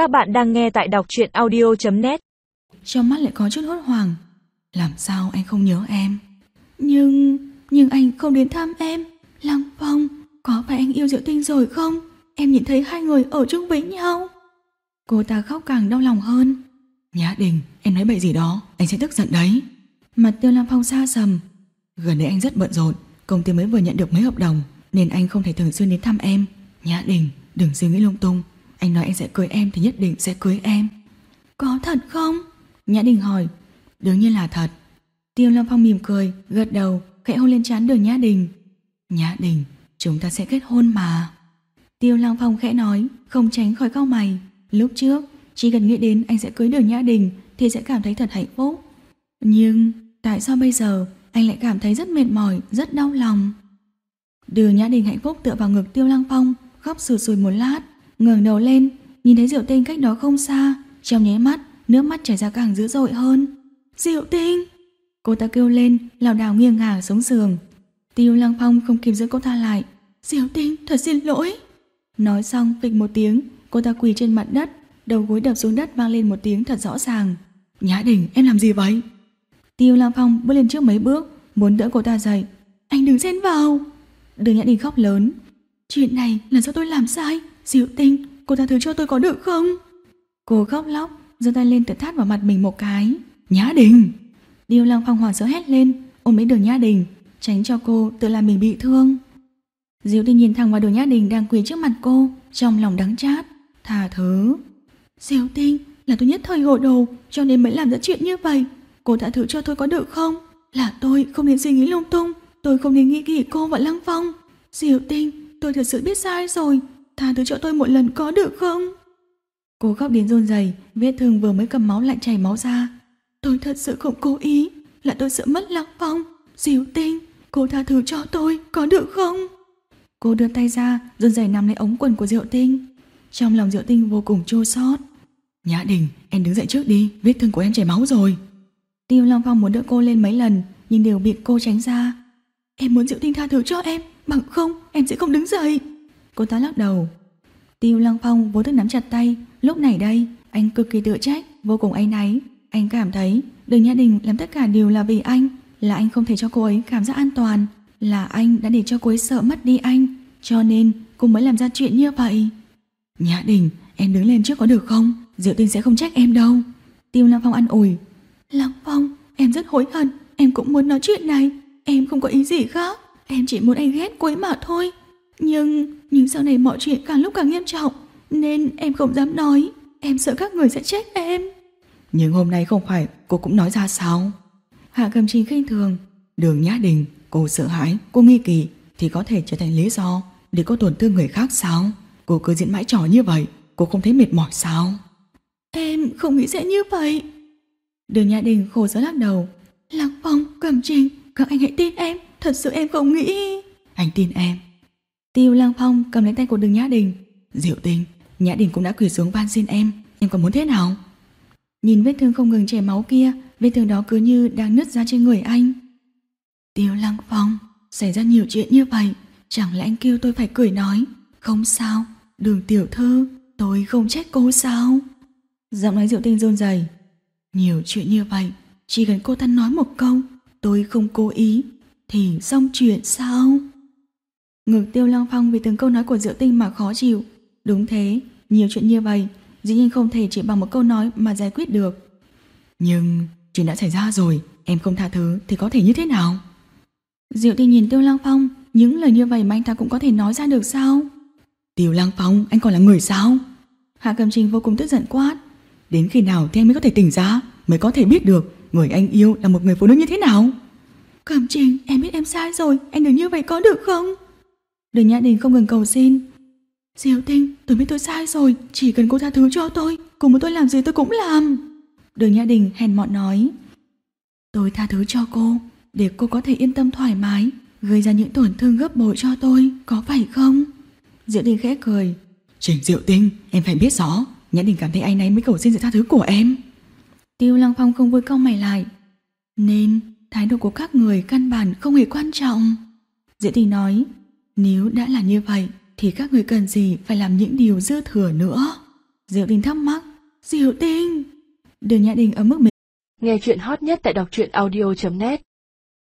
Các bạn đang nghe tại đọc truyện audio.net Trong mắt lại có chút hốt hoảng. Làm sao anh không nhớ em? Nhưng, nhưng anh không đến thăm em. Lăng Phong, có phải anh yêu Diệu Tinh rồi không? Em nhìn thấy hai người ở chung với nhau. Cô ta khóc càng đau lòng hơn. Nhã Đình, em nói bậy gì đó Anh sẽ tức giận đấy. Mặt tiêu Lăng Phong xa sầm. Gần đây anh rất bận rộn Công ty mới vừa nhận được mấy hợp đồng Nên anh không thể thường xuyên đến thăm em. Nhã Đình, đừng suy nghĩ lung tung. Anh nói anh sẽ cưới em thì nhất định sẽ cưới em. Có thật không? Nhã Đình hỏi. Đương nhiên là thật. Tiêu Lâm Phong mỉm cười, gật đầu Khẽ hôn lên trán đường Nhã Đình. Nhã Đình, chúng ta sẽ kết hôn mà. Tiêu Lăng Phong khẽ nói Không tránh khỏi cau mày. Lúc trước, chỉ cần nghĩ đến anh sẽ cưới đường Nhã Đình Thì sẽ cảm thấy thật hạnh phúc. Nhưng tại sao bây giờ Anh lại cảm thấy rất mệt mỏi, rất đau lòng? Đường Nhã Đình hạnh phúc tựa vào ngực Tiêu Lăng Phong Khóc sụt sùi một lát ngẩng đầu lên Nhìn thấy Diệu Tinh cách đó không xa. Trong nháy mắt, nước mắt chảy ra càng dữ dội hơn. Diệu Tinh! Cô ta kêu lên, lảo đảo nghiêng ngả xuống giường. Tiêu Lăng Phong không kịp giữ cô ta lại. Diệu Tinh, thật xin lỗi. Nói xong phịch một tiếng Cô ta quỳ trên mặt đất Đầu gối đập xuống đất vang lên một tiếng thật rõ ràng. Nhã Đình em làm gì vậy? Tiêu lang Phong bước lên trước mấy bước Muốn đỡ cô ta dậy. Anh đừng xen vào. Đường Nhã Đình khóc lớn. Chuyện này là do tôi làm sai. Diệu tinh, cô ta thứ cho tôi có được không? Cô khóc lóc, giơ tay lên tự thát vào mặt mình một cái. Nhã Đình! Điêu lang Phong hỏa sợ hét lên. Ôm lấy đường Nhã Đình, Tránh cho cô tự làm mình bị thương. Diệu tinh nhìn thẳng vào đường Nhã Đình đang quỳ trước mặt cô, Trong lòng đắng chát. Thả thứ. Diệu tinh, là tôi nhất thời hồ đồ, Cho nên mới làm ra chuyện như vậy. Cô tha thứ cho tôi có được không? Là tôi không nên suy nghĩ lung tung, Tôi không nên nghĩ kỹ cô và Lăng Phong. Diệu tinh, tôi thật sự biết sai rồi. Tha thứ cho tôi một lần có được không? Cô khóc đến rôn rầy Vết thương vừa mới cầm máu lại chảy máu ra. Tôi thật sự không cố ý, Là tôi sợ mất lạc Phong Diệu tinh. Cô tha thứ cho tôi có được không? Cô đưa tay ra, run rẩy nằm lấy ống quần của Diệu tinh. Trong lòng Diệu tinh vô cùng chua xót. Nhã Đình, em đứng dậy trước đi, Vết thương của em chảy máu rồi. Tiêu Long Phong muốn đỡ cô lên mấy lần, Nhưng đều bị cô tránh ra. Em muốn Diệu tinh tha thứ cho em, Bằng không, em sẽ không đứng dậy. Cô ta lắc đầu. Tiêu Lăng Phong vô thức nắm chặt tay. Lúc này đây, anh cực kỳ tự trách, Vô cùng áy náy. Anh cảm thấy đường Nhã Đình làm tất cả đều là vì anh, Là anh không thể cho cô ấy cảm giác an toàn, Là anh đã để cho cô ấy sợ mất đi anh, Cho nên cô mới làm ra chuyện như vậy. Nhã Đình, Em đứng lên trước có được không? Diệu tinh sẽ không trách em đâu. Tiêu Lăng Phong ăn ủi. Lăng Phong, em rất hối hận, Em cũng muốn nói chuyện này. Em không có ý gì khác. Em chỉ muốn anh ghét cô ấy mà thôi. Nhưng Nhưng sau này mọi chuyện càng lúc càng nghiêm trọng Nên em không dám nói. Em sợ các người sẽ trách em. Nhưng hôm nay không phải cô cũng nói ra sao? Hạ cầm trình khinh thường. Đường Nhã Đình Cô sợ hãi, cô nghi kỳ Thì có thể trở thành lý do Để cô tổn thương người khác sao? Cô cứ diễn mãi trò như vậy Cô không thấy mệt mỏi sao? Em không nghĩ sẽ như vậy. Đường Nhã Đình khổ sở lắc đầu. Lăng Phong, Cẩm Trình Các anh hãy tin em Thật sự em không nghĩ. Anh tin em Tiêu Lang Phong cầm lấy tay của đường Nhã Đình. Diệu tình Nhã Đình cũng đã quỳ xuống van xin em Em còn muốn thế nào? Nhìn vết thương không ngừng chảy máu kia Vết thương đó cứ như đang nứt ra trên người anh. Tiêu Lang Phong Xảy ra nhiều chuyện như vậy Chẳng lẽ anh kêu tôi phải cười nói? Không sao, đường tiểu thư Tôi không trách cô sao? Giọng nói Diệu tinh rôn rầy Nhiều chuyện như vậy Chỉ cần cô ta nói một câu Tôi không cố ý Thì xong chuyện sao? Ngực tiêu lang phong vì từng câu nói của Diệu tinh mà khó chịu. Đúng thế, Nhiều chuyện như vậy, Dĩ nhiên không thể chỉ bằng một câu nói mà giải quyết được. Nhưng chuyện đã xảy ra rồi, Em không tha thứ thì có thể như thế nào? Diệu tinh nhìn tiêu lang phong, Những lời như vậy mà anh ta cũng có thể nói ra được sao? Tiêu lang phong, anh còn là người sao? Hạ cầm trình vô cùng tức giận quát. Đến khi nào thì anh mới có thể tỉnh ra, Mới có thể biết được Người anh yêu là một người phụ nữ như thế nào? Cầm trình, em biết em sai rồi, Anh đừng như vậy có được không? Đường Nhã Đình không ngừng cầu xin. Diệu tinh tôi biết tôi sai rồi Chỉ cần cô tha thứ cho tôi Cùng với tôi làm gì tôi cũng làm. Đường Nhã Đình hèn mọn nói. Tôi tha thứ cho cô Để cô có thể yên tâm thoải mái Gây ra những tổn thương gấp bội cho tôi Có phải không? Diệu tinh khẽ cười. Trình Diệu tinh em phải biết rõ Nhã Đình cảm thấy anh ấy mới cầu xin sự tha thứ của em. Tiêu Lăng Phong không vui cau mày lại. Nên thái độ của các người căn bản không hề quan trọng. Diệu tinh nói nếu đã là như vậy, Thì các người cần gì phải làm những điều dư thừa nữa Diệu Tinh thắc mắc. Diệu Tinh! Đường Nhã Đình ở mức mình. Nghe chuyện hot nhất tại đọc truyện audio.net